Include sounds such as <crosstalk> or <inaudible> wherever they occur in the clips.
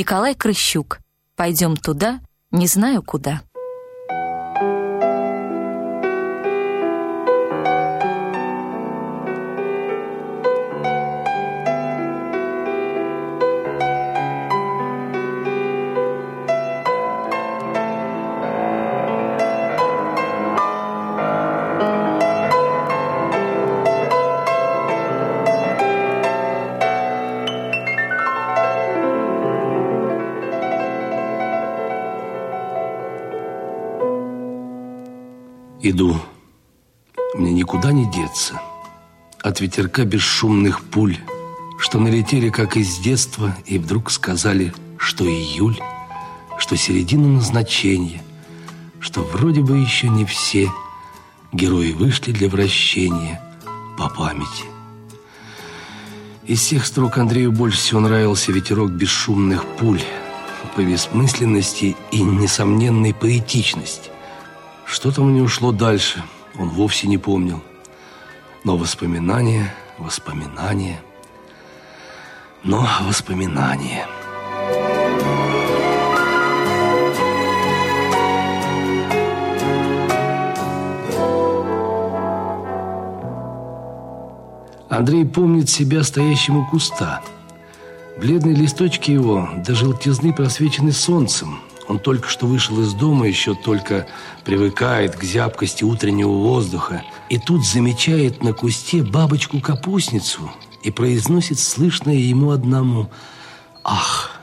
Николай Крыщук. Пойдем туда, не знаю куда. Иду. Мне никуда не деться. От ветерка бесшумных пуль, что налетели, как из детства, и вдруг сказали, что июль, что середина назначения, что вроде бы еще не все герои вышли для вращения по памяти. Из всех строк Андрею больше всего нравился ветерок бесшумных пуль по бессмысленности и несомненной поэтичности. Что там не ушло дальше, он вовсе не помнил. Но воспоминания, воспоминания, но воспоминания. Андрей помнит себя стоящим у куста. Бледные листочки его до желтизны просвечены солнцем – он только что вышел из дома, еще только привыкает к зябкости утреннего воздуха. И тут замечает на кусте бабочку-капустницу и произносит слышное ему одному «Ах!».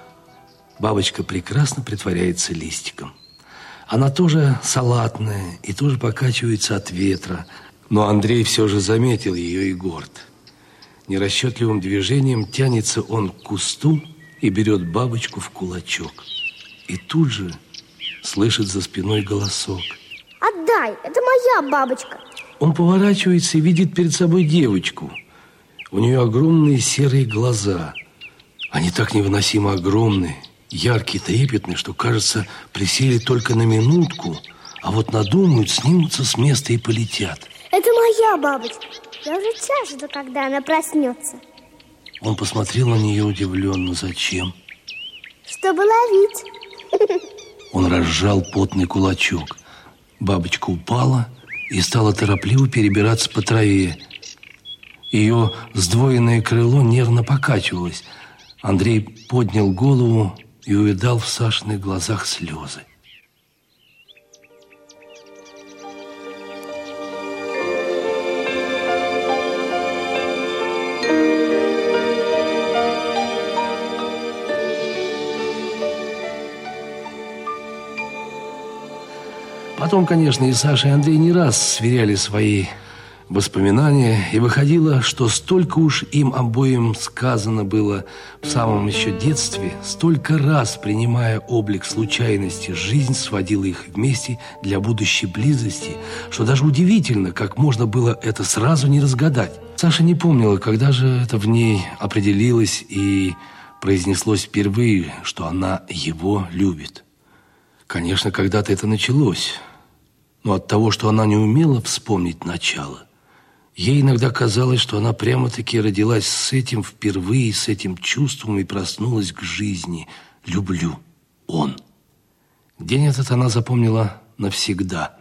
Бабочка прекрасно притворяется листиком. Она тоже салатная и тоже покачивается от ветра. Но Андрей все же заметил ее и горд. Нерасчетливым движением тянется он к кусту и берет бабочку в кулачок. И тут же слышит за спиной голосок. Отдай, это моя бабочка. Он поворачивается и видит перед собой девочку. У нее огромные серые глаза. Они так невыносимо огромные, яркие, трепетные, что, кажется, присели только на минутку, а вот надумают, снимутся с места и полетят. Это моя бабочка. Я уже жажду, когда она проснется. Он посмотрел на нее удивленно. Зачем? Чтобы ловить. Он разжал потный кулачок. Бабочка упала и стала торопливо перебираться по траве. Ее сдвоенное крыло нервно покачивалось. Андрей поднял голову и увидал в Сашиных глазах слезы. Потом, конечно, и Саша, и Андрей не раз сверяли свои воспоминания, и выходило, что столько уж им обоим сказано было в самом еще детстве, столько раз, принимая облик случайности, жизнь сводила их вместе для будущей близости, что даже удивительно, как можно было это сразу не разгадать. Саша не помнила, когда же это в ней определилось и произнеслось впервые, что она его любит. Конечно, когда-то это началось но от того, что она не умела вспомнить начало, ей иногда казалось, что она прямо-таки родилась с этим впервые, с этим чувством и проснулась к жизни. «Люблю. Он». День этот она запомнила навсегда.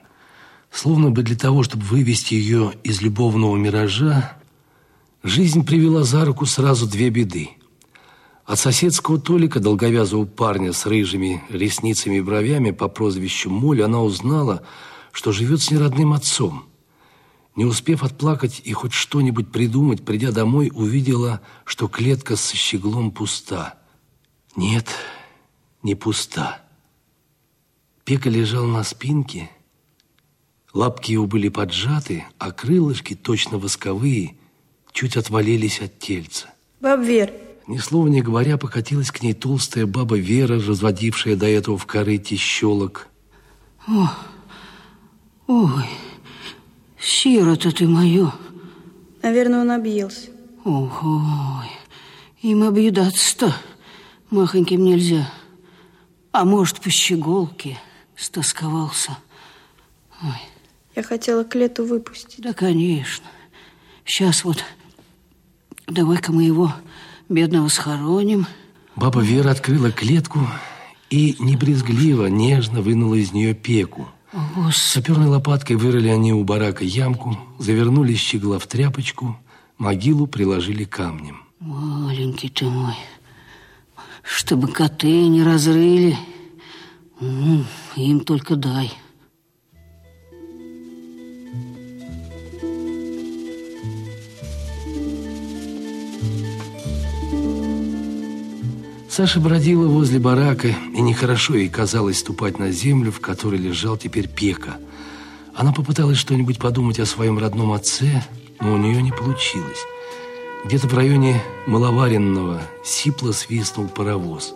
Словно бы для того, чтобы вывести ее из любовного миража, жизнь привела за руку сразу две беды. От соседского Толика, долговязого парня с рыжими ресницами и бровями по прозвищу Моль, она узнала, что живет с неродным отцом. Не успев отплакать и хоть что-нибудь придумать, придя домой, увидела, что клетка со щеглом пуста. Нет, не пуста. Пека лежал на спинке, лапки его были поджаты, а крылышки, точно восковые, чуть отвалились от тельца. Баб Вер. Ни слова не говоря, покатилась к ней толстая баба Вера, разводившая до этого в корыте щелок. О, Ой, сирота ты мою. Наверное, он объелся. Ой, им объедаться-то махоньким нельзя. А может, по щеголке стосковался. Ой. Я хотела к лету выпустить. Да, конечно. Сейчас вот давай-ка мы его бедного схороним. Баба Вера открыла клетку и небрезгливо, нежно вынула из нее пеку. Господи. Саперной лопаткой вырыли они у барака ямку, завернули щегла в тряпочку, могилу приложили камнем. Маленький ты мой, чтобы коты не разрыли, им только дай. Саша бродила возле барака, и нехорошо ей казалось ступать на землю, в которой лежал теперь Пека. Она попыталась что-нибудь подумать о своем родном отце, но у нее не получилось. Где-то в районе Маловаренного сипло свистнул паровоз.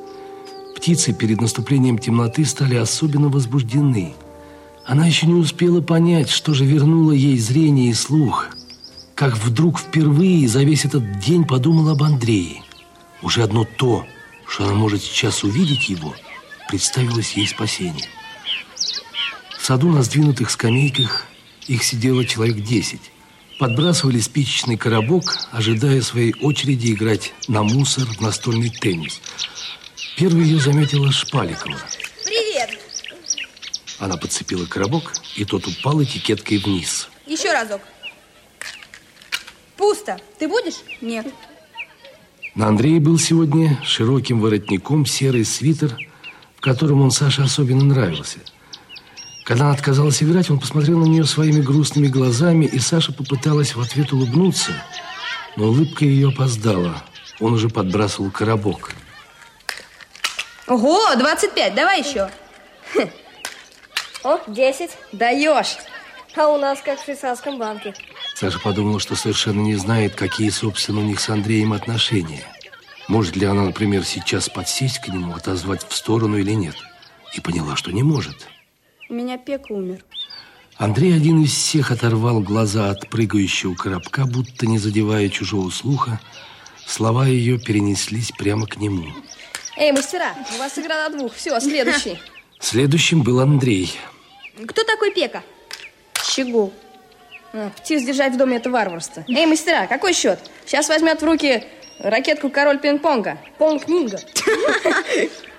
Птицы перед наступлением темноты стали особенно возбуждены. Она еще не успела понять, что же вернуло ей зрение и слух, как вдруг впервые за весь этот день подумала об Андрее. Уже одно то, что она может сейчас увидеть его, представилось ей спасение. В саду на сдвинутых скамейках их сидело человек десять. Подбрасывали спичечный коробок, ожидая своей очереди играть на мусор в настольный теннис. Первой ее заметила Шпаликова. Привет! Она подцепила коробок, и тот упал этикеткой вниз. Еще разок. Пусто. Ты будешь? Нет. На Андрее был сегодня широким воротником серый свитер, в котором он Саше особенно нравился. Когда она отказалась играть, он посмотрел на нее своими грустными глазами, и Саша попыталась в ответ улыбнуться, но улыбка ее опоздала. Он уже подбрасывал коробок. Ого, 25, давай еще. О, 10. Даешь. А у нас как в швейцарском банке. Саша подумала, что совершенно не знает, какие, собственно, у них с Андреем отношения. Может ли она, например, сейчас подсесть к нему, отозвать в сторону или нет? И поняла, что не может. У меня Пек умер. Андрей один из всех оторвал глаза от прыгающего коробка, будто не задевая чужого слуха. Слова ее перенеслись прямо к нему. Эй, мастера, у вас игра на двух. Все, следующий. Следующим был Андрей. Кто такой Пека? Щегол. А, птиц держать в доме это варварство. Эй, мастера, какой счет? Сейчас возьмет в руки ракетку король пинг-понга. Понг-нинго.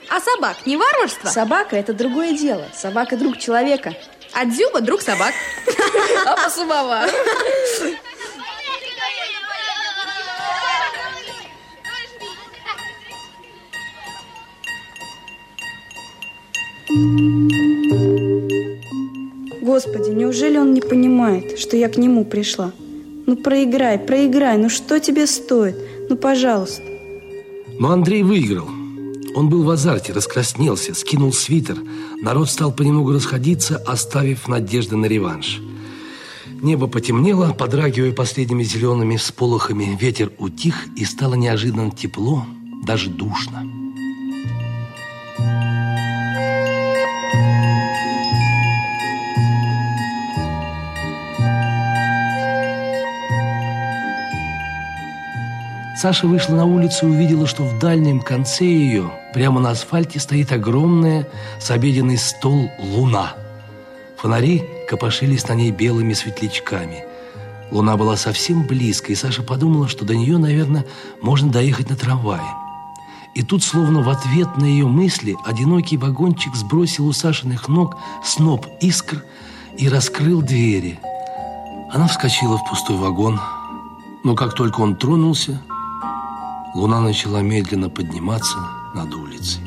А собак не варварство? Собака это другое дело. Собака друг человека. А Дзюба друг собак. <laughs> А посумова. Господи, неужели он не понимает, что я к нему пришла? Ну проиграй, проиграй, ну что тебе стоит? Ну пожалуйста. Но Андрей выиграл. Он был в азарте, раскраснелся, скинул свитер. Народ стал понемногу расходиться, оставив надежды на реванш. Небо потемнело, подрагивая последними зелеными всполохами. Ветер утих, и стало неожиданно тепло, даже душно. Саша вышла на улицу и увидела, что в дальнем конце ее, прямо на асфальте, стоит огромная с обеденный стол луна. Фонари копошились на ней белыми светлячками. Луна была совсем близко, и Саша подумала, что до нее, наверное, можно доехать на трамвае. И тут, словно в ответ на ее мысли, одинокий вагончик сбросил у Сашиных ног сноп искр и раскрыл двери. Она вскочила в пустой вагон, но как только он тронулся, луна начала медленно подниматься над улицей.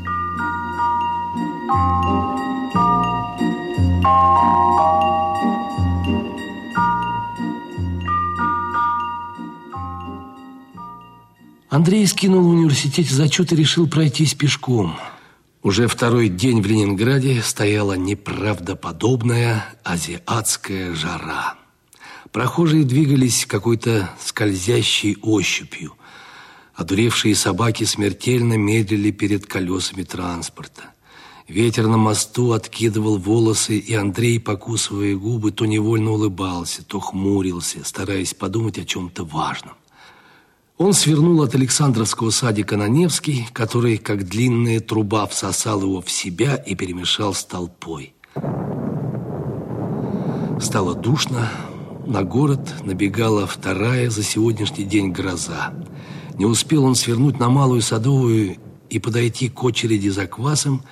Андрей скинул в университете зачет и решил пройтись пешком. Уже второй день в Ленинграде стояла неправдоподобная азиатская жара. Прохожие двигались какой-то скользящей ощупью. Одуревшие собаки смертельно медлили перед колесами транспорта. Ветер на мосту откидывал волосы, и Андрей, покусывая губы, то невольно улыбался, то хмурился, стараясь подумать о чем-то важном. Он свернул от Александровского садика на Невский, который, как длинная труба, всосал его в себя и перемешал с толпой. Стало душно, на город набегала вторая за сегодняшний день гроза. Не успел он свернуть на Малую Садовую и подойти к очереди за квасом,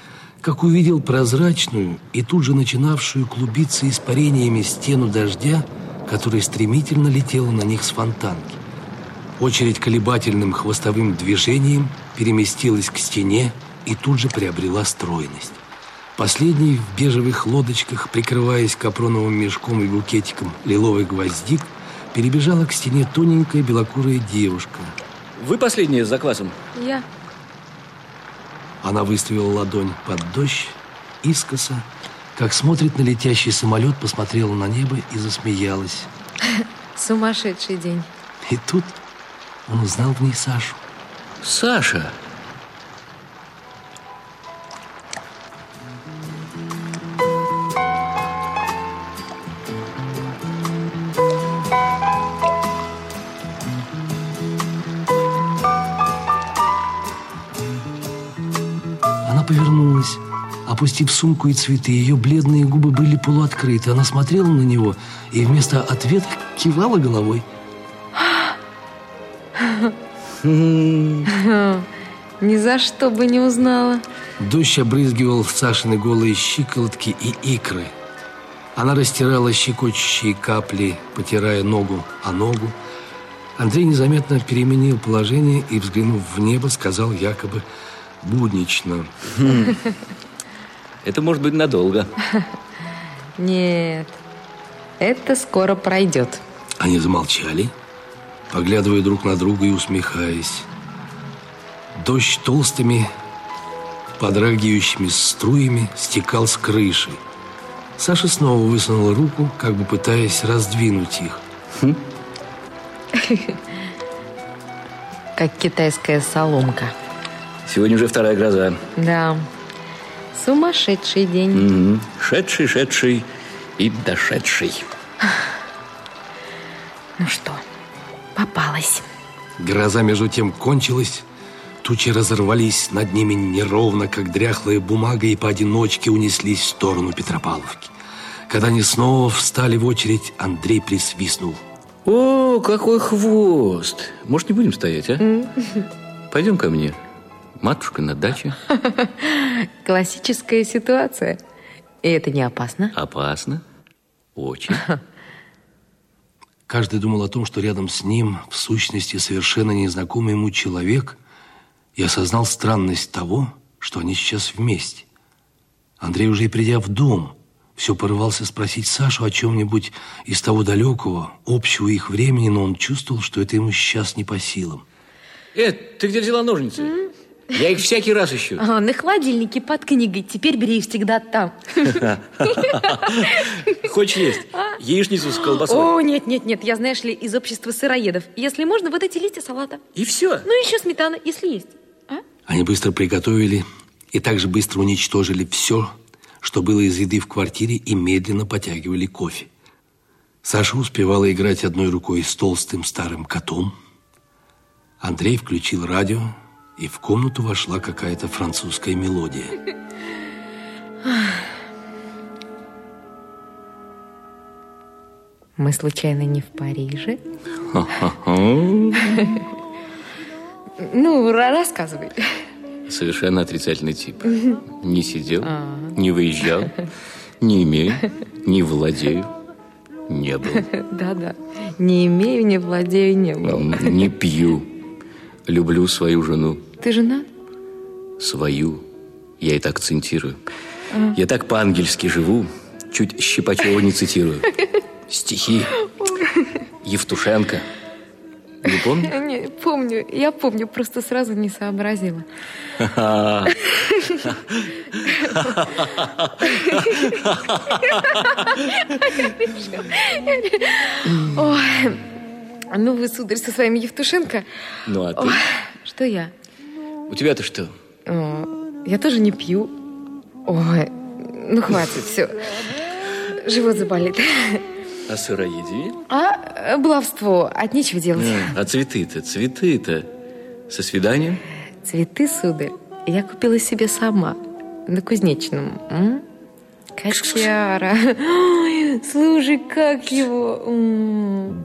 как увидел прозрачную и тут же начинавшую клубиться испарениями стену дождя, которая стремительно летела на них с фонтанки. Очередь колебательным хвостовым движением переместилась к стене и тут же приобрела стройность. Последний в бежевых лодочках, прикрываясь капроновым мешком и букетиком лиловый гвоздик, перебежала к стене тоненькая белокурая девушка. Вы последняя за квасом? Я. Она выставила ладонь под дождь, искоса, как смотрит на летящий самолет, посмотрела на небо и засмеялась. <laughs> Сумасшедший день. И тут он узнал в ней Сашу. Саша! Она опустив сумку и цветы. Ее бледные губы были полуоткрыты. Она смотрела на него и вместо ответа кивала головой. <laughs> Ни за что бы не узнала. Дождь обрызгивал Сашины голые щиколотки и икры. Она растирала щекочущие капли, потирая ногу о ногу. Андрей незаметно переменил положение и, взглянув в небо, сказал якобы буднично. <laughs> Это может быть надолго. <laughs> Нет, это скоро пройдет. Они замолчали, поглядывая друг на друга и усмехаясь. Дождь толстыми, подрагивающими струями стекал с крыши. Саша снова высунула руку, как бы пытаясь раздвинуть их. Как китайская соломка. Сегодня уже вторая гроза. Да. Сумасшедший день. Мгм. Шедший, шедший и дошедший. Ну что, попалась. Гроза между тем кончилась, тучи разорвались над ними неровно, как дряхлая бумага, и поодиночке унеслись в сторону Петропавловки. Когда они снова встали в очередь, Андрей присвистнул. О, какой хвост! Может, не будем стоять, а? Пойдем ко мне. Матушка на даче. <laughs> Классическая ситуация. И это не опасно? Опасно. Очень. <laughs> Каждый думал о том, что рядом с ним, в сущности, совершенно незнакомый ему человек, и осознал странность того, что они сейчас вместе. Андрей, уже и придя в дом, все порывался спросить Сашу о чем-нибудь из того далекого, общего их времени, но он чувствовал, что это ему сейчас не по силам. Э, ты где взяла ножницы? Я их всякий раз ищу. А, на холодильнике под книгой. Теперь бери их всегда там. <laughs> Хочешь есть? Яичницу с колбасой. О, нет, нет, нет. Я, знаешь ли, из общества сыроедов. Если можно, вот эти листья салата. И все. Ну, еще сметана, если есть. А? Они быстро приготовили и также быстро уничтожили все, что было из еды в квартире, и медленно потягивали кофе. Саша успевала играть одной рукой с толстым старым котом. Андрей включил радио, и в комнату вошла какая-то французская мелодия. Мы случайно не в Париже? Ну, ра- рассказывай. Совершенно отрицательный тип. Не сидел, не выезжал, не имею, не владею, не был. <laughs> Да-да. Не имею, не владею, не был. Не пью. Люблю свою жену. Ты женат? Свою. Я это акцентирую. Я так по-ангельски живу, чуть Щипачева не цитирую. <laughs> Стихи. Евтушенко. Не помнишь? <laughs> Не, помню. Я помню, просто сразу не сообразила. <laughs> Ой. Ну, вы, сударь, со своим Евтушенко. Ну, а ты? Ой, что я? У тебя-то что? О, я тоже не пью. Ой, ну хватит, все. Живот заболит. А сыроедение? А баловство, от нечего делать. А цветы-то, цветы-то. Со свиданием? Цветы, сударь, я купила себе сама на Кузнечном. М? Котяра. Слушай, как его...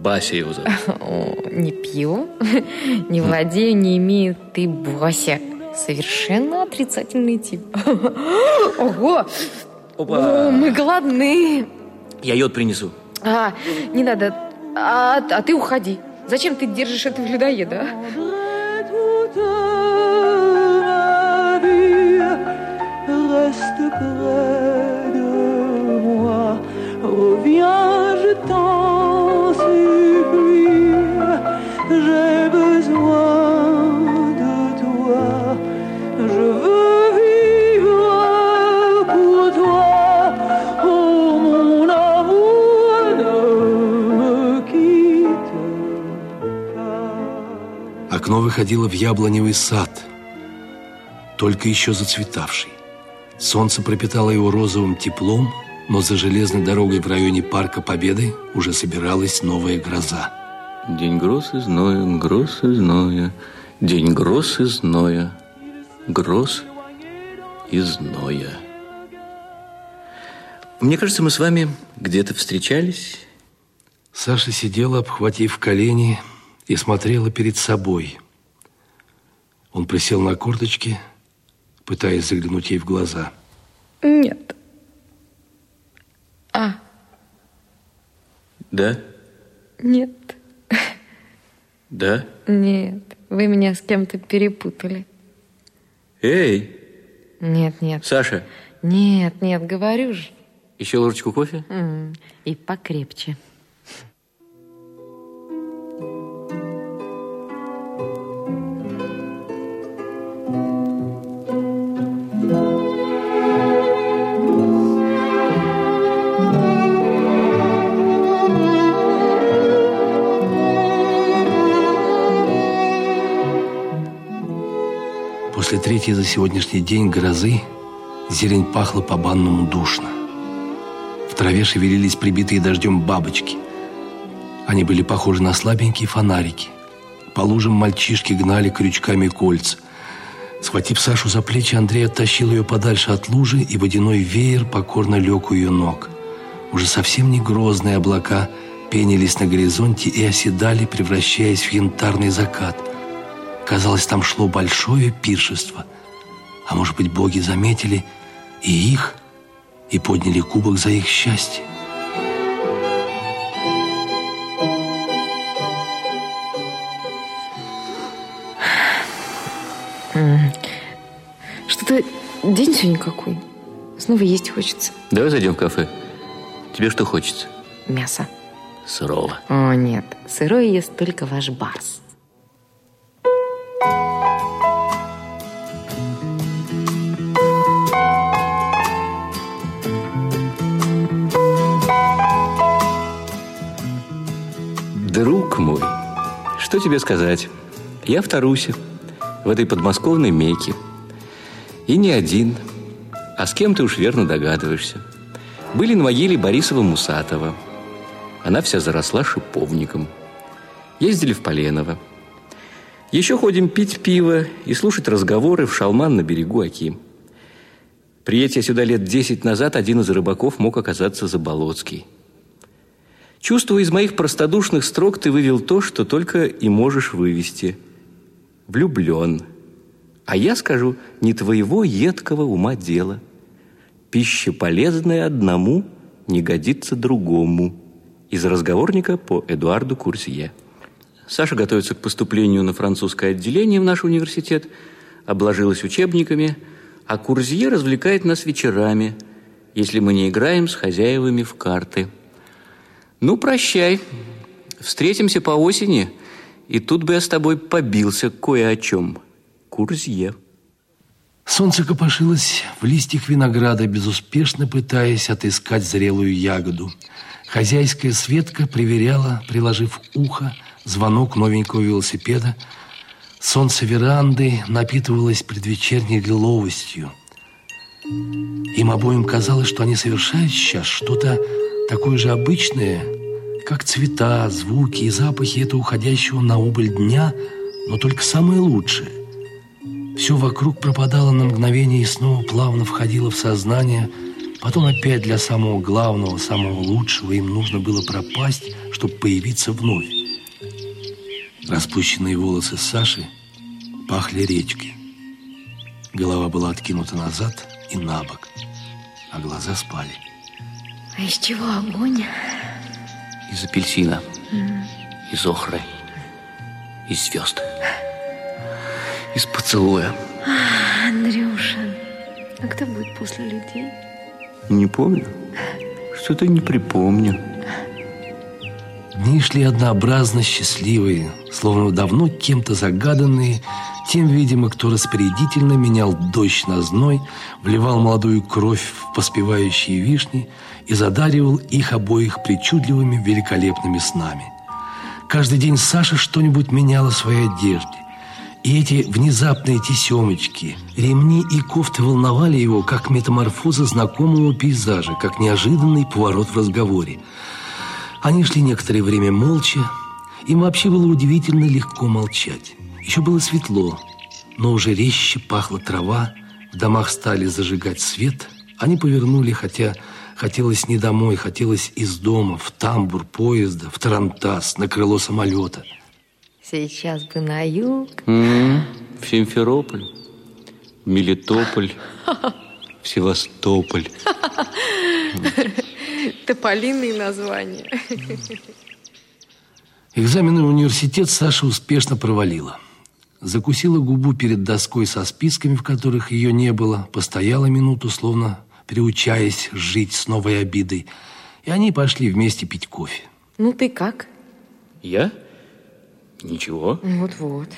Бася его зовут. <laughs> Не пью, <laughs> не владею, не имею. Ты Бася. Совершенно отрицательный тип. <laughs> Ого! Опа! О, мы голодны. Я йод принесу. А, не надо. А, а ты уходи. Зачем ты держишь этого людоеда? а? reste près de moi. Окно выходило в яблоневый сад, только еще зацветавший. Солнце пропитало его розовым теплом, но за железной дорогой в районе Парка Победы уже собиралась новая гроза. День гроз и зноя, гроз и зноя, День гроз и зноя, гроз и зноя. Мне кажется, мы с вами где-то встречались. Саша сидела, обхватив колени, и смотрела перед собой. Он присел на корточки, пытаясь заглянуть ей в глаза. Нет. А, Да? нет. Да? Нет. Вы меня с кем-то перепутали. Эй, Нет, нет. Саша, Нет, нет, говорю же. еще ложечку кофе? И покрепче. После третьей за сегодняшний день грозы зелень пахла по-банному душно. В траве шевелились прибитые дождем бабочки. Они были похожи на слабенькие фонарики. По лужам мальчишки гнали крючками кольца. Схватив Сашу за плечи, Андрей оттащил ее подальше от лужи, и водяной веер покорно лег у ее ног. Уже совсем не грозные облака пенились на горизонте и оседали, превращаясь в янтарный закат. Казалось, там шло большое пиршество. А может быть, боги заметили и их, и подняли кубок за их счастье. Что-то день сегодня какой. Снова есть хочется. Давай зайдем в кафе. Тебе что хочется? Мясо. Сырого. О, нет. Сырое ест только ваш барс. Что тебе сказать? Я в Тарусе, в этой подмосковной Мекке. И не один, а с кем ты уж верно догадываешься. Были на могиле Борисова Мусатова. Она вся заросла шиповником. Ездили в Поленово. Еще ходим пить пиво и слушать разговоры в шалман на берегу Аки. Приедя сюда лет десять назад, один из рыбаков мог оказаться Заболоцкий. Чувствуя из моих простодушных строк, ты вывел то, что только и можешь вывести. Влюблен. А я скажу, не твоего едкого ума дело. Пища полезная одному, не годится другому. Из разговорника по Эдуарду Курсье. Саша готовится к поступлению на французское отделение в наш университет, обложилась учебниками, а Курсье развлекает нас вечерами, если мы не играем с хозяевами в карты. Ну, прощай. Встретимся по осени, и тут бы я с тобой побился кое о чем. Курсье. Солнце копошилось в листьях винограда, безуспешно пытаясь отыскать зрелую ягоду. Хозяйская Светка проверяла, приложив ухо, звонок новенького велосипеда. Солнце веранды напитывалось предвечерней лиловостью. Им обоим казалось, что они совершают сейчас что-то такое же обычное, как цвета, звуки и запахи этого уходящего на убыль дня, но только самое лучшее. Все вокруг пропадало на мгновение и снова плавно входило в сознание, Потом опять для самого главного, самого лучшего им нужно было пропасть, чтобы появиться вновь. Распущенные волосы Саши пахли речкой. Голова была откинута назад и на бок, а глаза спали. А из чего огонь? Из апельсина, М. из охры, из звезд, из поцелуя. А, Андрюша, а кто будет после людей? Не помню. Что-то не припомню. Дни шли однообразно счастливые, словно давно кем-то загаданные, тем, видимо, кто распорядительно менял дождь на зной, вливал молодую кровь в поспевающие вишни и задаривал их обоих причудливыми великолепными снами. Каждый день Саша что-нибудь меняла в своей одежде. И эти внезапные тесемочки, ремни и кофты волновали его, как метаморфоза знакомого пейзажа, как неожиданный поворот в разговоре. Они шли некоторое время молча. Им вообще было удивительно легко молчать. Еще было светло, но уже резче пахла трава. В домах стали зажигать свет. Они повернули, хотя хотелось не домой, хотелось из дома, в тамбур поезда, в тарантас, на крыло самолета. Сейчас бы на юг. В Симферополь, в Мелитополь, в <laughs> Севастополь. Тополиные названия. Экзамены в университет Саша успешно провалила. Закусила губу перед доской со списками, в которых ее не было, постояла минуту, словно приучаясь жить с новой обидой, и они пошли вместе пить кофе. Ну ты как? Я? Ничего. Вот-вот.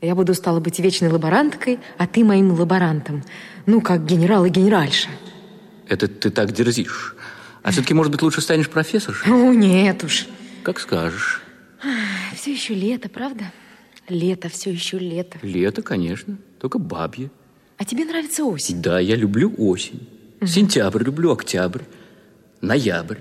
Я буду, стала быть, вечной лаборанткой, а ты моим лаборантом. Ну, как генерал и генеральша. Это ты так дерзишь. А все-таки, может быть, лучше станешь профессоршей? О, нет уж. Как скажешь. Все еще лето, правда? Лето, все еще лето. Лето, конечно, только бабье. А тебе нравится осень? Да, я люблю осень. Сентябрь люблю, октябрь, ноябрь.